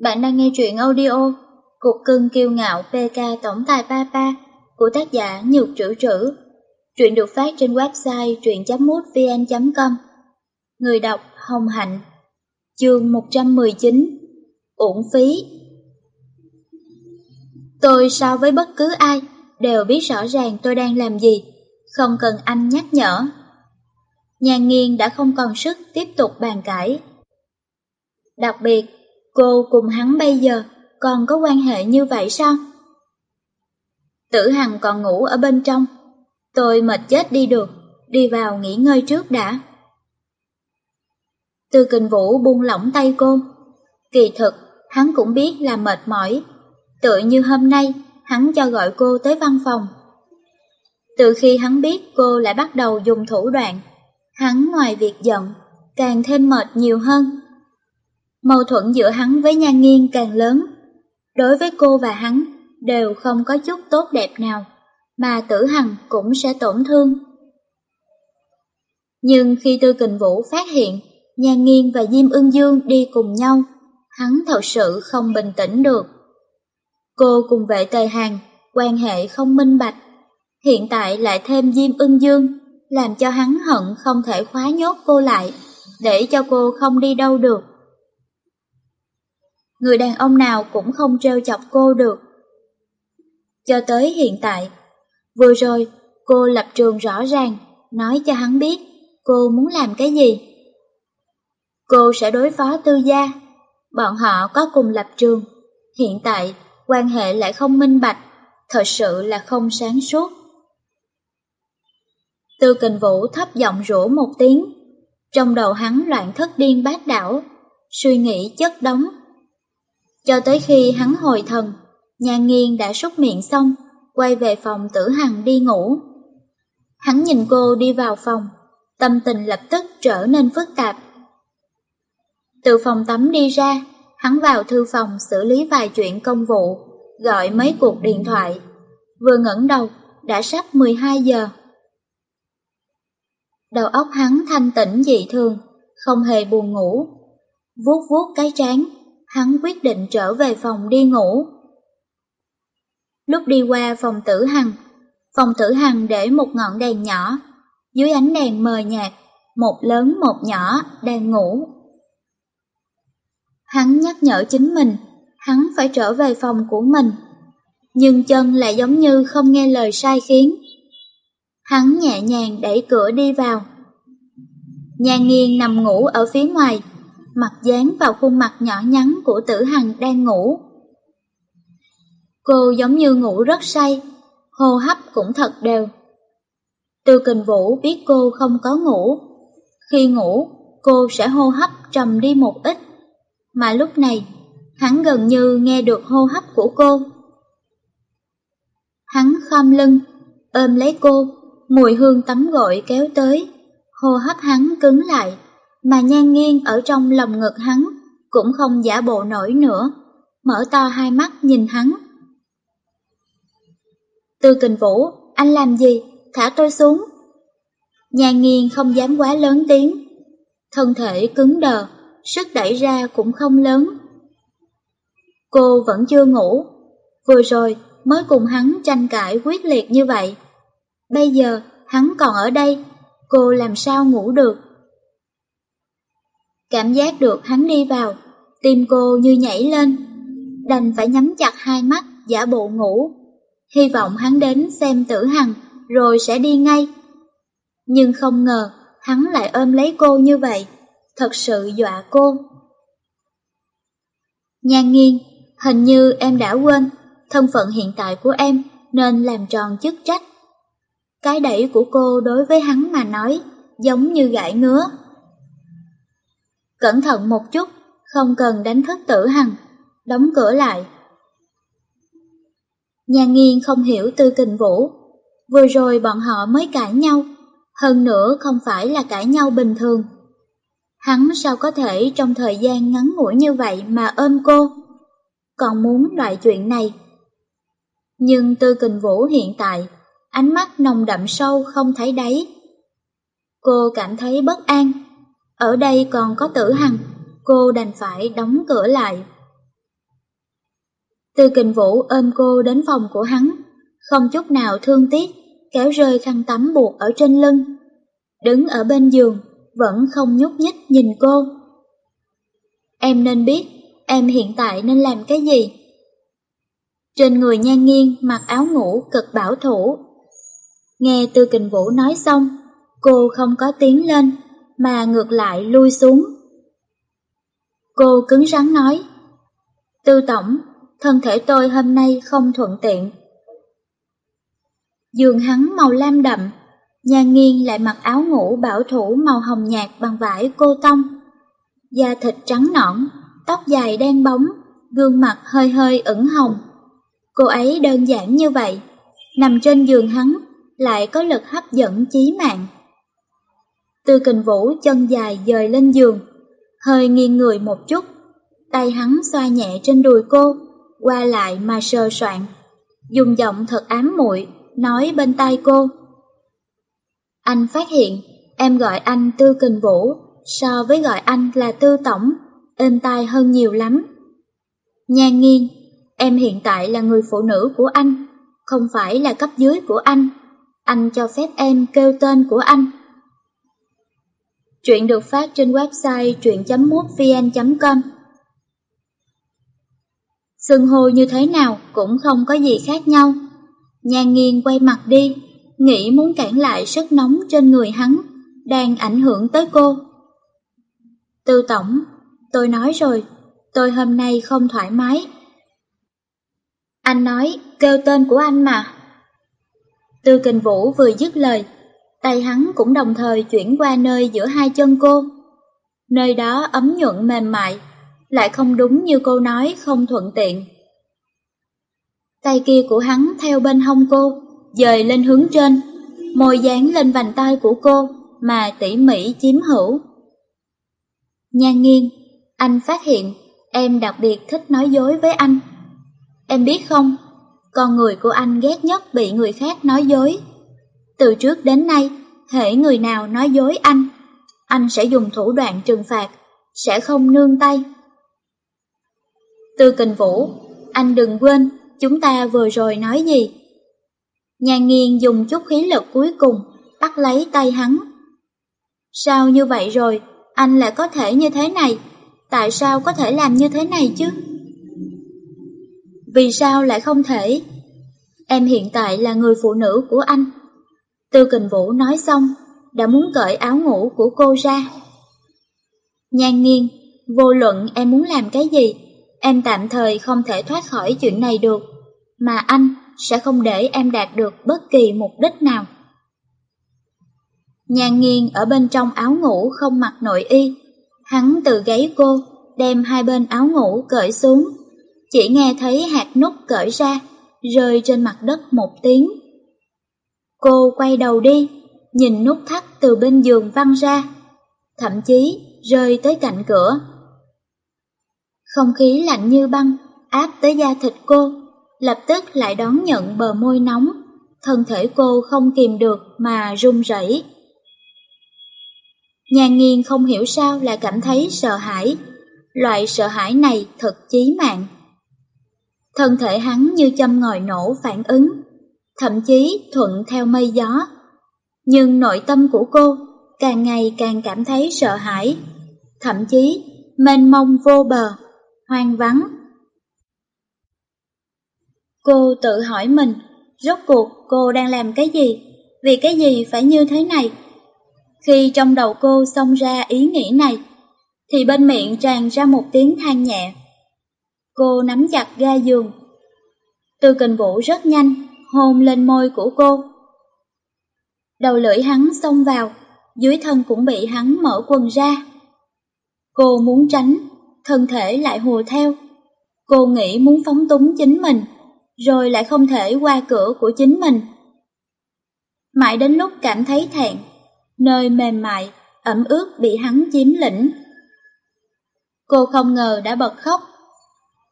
Bạn đang nghe truyện audio Cục cưng kiêu ngạo PK Tổng tài Papa của tác giả Nhược Trữ Trữ. Truyện được phát trên website truyện.mútvn.com Người đọc Hồng Hạnh Chương 119 Uổng phí Tôi so với bất cứ ai đều biết rõ ràng tôi đang làm gì, không cần anh nhắc nhở. Nhà nghiên đã không còn sức tiếp tục bàn cãi. Đặc biệt, cô cùng hắn bây giờ còn có quan hệ như vậy sao? Tử Hằng còn ngủ ở bên trong. Tôi mệt chết đi được, đi vào nghỉ ngơi trước đã. Tư kình vũ buông lỏng tay cô. Kỳ thực, hắn cũng biết là mệt mỏi. Tựa như hôm nay, hắn cho gọi cô tới văn phòng. Từ khi hắn biết cô lại bắt đầu dùng thủ đoạn, hắn ngoài việc giận, càng thêm mệt nhiều hơn. Mâu thuẫn giữa hắn với Nhan Nghiên càng lớn. Đối với cô và hắn đều không có chút tốt đẹp nào, mà tử hằng cũng sẽ tổn thương. Nhưng khi Tư Kình Vũ phát hiện Nhan Nghiên và Diêm Ưng Dương đi cùng nhau, hắn thật sự không bình tĩnh được. Cô cùng vệ tề hàng, quan hệ không minh bạch, hiện tại lại thêm Diêm Ưng Dương, làm cho hắn hận không thể khóa nhốt cô lại, để cho cô không đi đâu được người đàn ông nào cũng không trêu chọc cô được. Cho tới hiện tại, vừa rồi cô lập trường rõ ràng, nói cho hắn biết cô muốn làm cái gì. Cô sẽ đối phó tư gia, bọn họ có cùng lập trường, hiện tại quan hệ lại không minh bạch, thật sự là không sáng suốt. Tư kình vũ thấp giọng rủa một tiếng, trong đầu hắn loạn thất điên bát đảo, suy nghĩ chất đóng cho tới khi hắn hồi thần, nhà nghiên đã súc miệng xong, quay về phòng tử hằng đi ngủ. Hắn nhìn cô đi vào phòng, tâm tình lập tức trở nên phức tạp. Từ phòng tắm đi ra, hắn vào thư phòng xử lý vài chuyện công vụ, gọi mấy cuộc điện thoại. Vừa ngẩng đầu, đã sắp 12 giờ. Đầu óc hắn thanh tĩnh dị thường, không hề buồn ngủ. Vuốt vuốt cái trán, hắn quyết định trở về phòng đi ngủ. Lúc đi qua phòng tử hằng, phòng tử hằng để một ngọn đèn nhỏ, dưới ánh đèn mờ nhạt, một lớn một nhỏ đang ngủ. Hắn nhắc nhở chính mình, hắn phải trở về phòng của mình, nhưng chân lại giống như không nghe lời sai khiến. Hắn nhẹ nhàng đẩy cửa đi vào. Nhà nghiêng nằm ngủ ở phía ngoài, mặt dán vào khuôn mặt nhỏ nhắn của tử hằng đang ngủ. Cô giống như ngủ rất say, hô hấp cũng thật đều. Tư kình vũ biết cô không có ngủ. Khi ngủ, cô sẽ hô hấp trầm đi một ít. Mà lúc này, hắn gần như nghe được hô hấp của cô. Hắn khom lưng, ôm lấy cô, mùi hương tắm gội kéo tới, hô hấp hắn cứng lại mà nhan nghiêng ở trong lòng ngực hắn cũng không giả bộ nổi nữa, mở to hai mắt nhìn hắn. Tư kình vũ, anh làm gì? Thả tôi xuống. Nhan nghiêng không dám quá lớn tiếng, thân thể cứng đờ, sức đẩy ra cũng không lớn. Cô vẫn chưa ngủ, vừa rồi mới cùng hắn tranh cãi quyết liệt như vậy. Bây giờ hắn còn ở đây, cô làm sao ngủ được? Cảm giác được hắn đi vào, tim cô như nhảy lên, đành phải nhắm chặt hai mắt giả bộ ngủ, hy vọng hắn đến xem tử hằng rồi sẽ đi ngay. Nhưng không ngờ hắn lại ôm lấy cô như vậy, thật sự dọa cô. Nhan nghiêng, hình như em đã quên thân phận hiện tại của em nên làm tròn chức trách. Cái đẩy của cô đối với hắn mà nói giống như gãi ngứa. Cẩn thận một chút, không cần đánh thức tử hằng, đóng cửa lại. Nhà nghiên không hiểu tư kình vũ, vừa rồi bọn họ mới cãi nhau, hơn nữa không phải là cãi nhau bình thường. Hắn sao có thể trong thời gian ngắn ngủi như vậy mà ôm cô, còn muốn loại chuyện này. Nhưng tư kình vũ hiện tại, ánh mắt nồng đậm sâu không thấy đáy. Cô cảm thấy bất an, ở đây còn có tử hằng, cô đành phải đóng cửa lại. Tư kình vũ ôm cô đến phòng của hắn, không chút nào thương tiếc, kéo rơi khăn tắm buộc ở trên lưng. Đứng ở bên giường, vẫn không nhúc nhích nhìn cô. Em nên biết, em hiện tại nên làm cái gì? Trên người nhan nghiêng mặc áo ngủ cực bảo thủ. Nghe Tư Kình Vũ nói xong, cô không có tiếng lên, mà ngược lại lui xuống. Cô cứng rắn nói, Tư Tổng, thân thể tôi hôm nay không thuận tiện. Giường hắn màu lam đậm, nhà nghiêng lại mặc áo ngủ bảo thủ màu hồng nhạt bằng vải cô tông. Da thịt trắng nõn, tóc dài đen bóng, gương mặt hơi hơi ửng hồng. Cô ấy đơn giản như vậy, nằm trên giường hắn lại có lực hấp dẫn chí mạng. Tư kình vũ chân dài dời lên giường, hơi nghiêng người một chút, tay hắn xoa nhẹ trên đùi cô, qua lại mà sờ soạn, dùng giọng thật ám muội nói bên tai cô. Anh phát hiện em gọi anh Tư Kình Vũ so với gọi anh là Tư Tổng, êm tai hơn nhiều lắm. Nhan nghiêng, em hiện tại là người phụ nữ của anh, không phải là cấp dưới của anh. Anh cho phép em kêu tên của anh. Chuyện được phát trên website truyện.mútvn.com sừng hô như thế nào cũng không có gì khác nhau. Nhan nghiêng quay mặt đi, nghĩ muốn cản lại sức nóng trên người hắn, đang ảnh hưởng tới cô. Tư tổng, tôi nói rồi, tôi hôm nay không thoải mái. Anh nói, kêu tên của anh mà. Tư kình vũ vừa dứt lời, tay hắn cũng đồng thời chuyển qua nơi giữa hai chân cô. Nơi đó ấm nhuận mềm mại, lại không đúng như cô nói không thuận tiện. Tay kia của hắn theo bên hông cô, dời lên hướng trên, môi dán lên vành tay của cô mà tỉ mỉ chiếm hữu. Nhan nghiêng, anh phát hiện em đặc biệt thích nói dối với anh. Em biết không, con người của anh ghét nhất bị người khác nói dối. Từ trước đến nay, hễ người nào nói dối anh, anh sẽ dùng thủ đoạn trừng phạt, sẽ không nương tay. Tư kình vũ, anh đừng quên chúng ta vừa rồi nói gì. Nhà nghiên dùng chút khí lực cuối cùng, bắt lấy tay hắn. Sao như vậy rồi, anh lại có thể như thế này? Tại sao có thể làm như thế này chứ? Vì sao lại không thể? Em hiện tại là người phụ nữ của anh. Tư kình vũ nói xong, đã muốn cởi áo ngủ của cô ra. Nhan nghiêng, vô luận em muốn làm cái gì, em tạm thời không thể thoát khỏi chuyện này được, mà anh sẽ không để em đạt được bất kỳ mục đích nào. Nhan nghiêng ở bên trong áo ngủ không mặc nội y, hắn từ gáy cô đem hai bên áo ngủ cởi xuống, chỉ nghe thấy hạt nút cởi ra, rơi trên mặt đất một tiếng. Cô quay đầu đi, nhìn nút thắt từ bên giường văng ra, thậm chí rơi tới cạnh cửa. Không khí lạnh như băng áp tới da thịt cô, lập tức lại đón nhận bờ môi nóng, thân thể cô không kìm được mà run rẩy. Nhàn nghiên không hiểu sao lại cảm thấy sợ hãi, loại sợ hãi này thật chí mạng. Thân thể hắn như châm ngòi nổ phản ứng, thậm chí thuận theo mây gió. Nhưng nội tâm của cô càng ngày càng cảm thấy sợ hãi, thậm chí mênh mông vô bờ, hoang vắng. Cô tự hỏi mình, rốt cuộc cô đang làm cái gì? Vì cái gì phải như thế này? Khi trong đầu cô xông ra ý nghĩ này, thì bên miệng tràn ra một tiếng than nhẹ. Cô nắm chặt ga giường. Tư kình vũ rất nhanh, hôn lên môi của cô. Đầu lưỡi hắn xông vào, dưới thân cũng bị hắn mở quần ra. Cô muốn tránh, thân thể lại hùa theo. Cô nghĩ muốn phóng túng chính mình, rồi lại không thể qua cửa của chính mình. Mãi đến lúc cảm thấy thẹn, nơi mềm mại, ẩm ướt bị hắn chiếm lĩnh. Cô không ngờ đã bật khóc.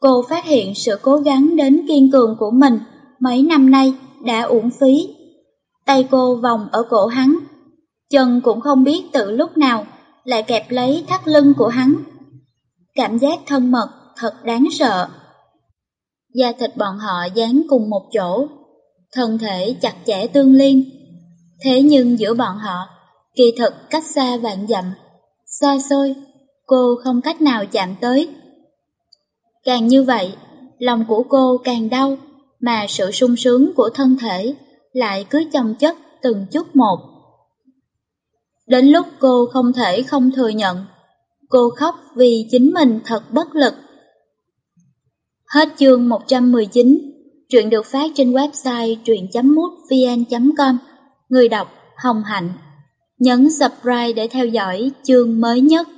Cô phát hiện sự cố gắng đến kiên cường của mình mấy năm nay đã uổng phí. Tay cô vòng ở cổ hắn, chân cũng không biết từ lúc nào lại kẹp lấy thắt lưng của hắn. Cảm giác thân mật thật đáng sợ. da thịt bọn họ dán cùng một chỗ, thân thể chặt chẽ tương liên. Thế nhưng giữa bọn họ, kỳ thực cách xa vạn dặm, xa xôi, cô không cách nào chạm tới. Càng như vậy, lòng của cô càng đau, mà sự sung sướng của thân thể lại cứ chồng chất từng chút một. Đến lúc cô không thể không thừa nhận, cô khóc vì chính mình thật bất lực. Hết chương 119, truyện được phát trên website truyện.mútvn.com, người đọc Hồng Hạnh. Nhấn subscribe để theo dõi chương mới nhất.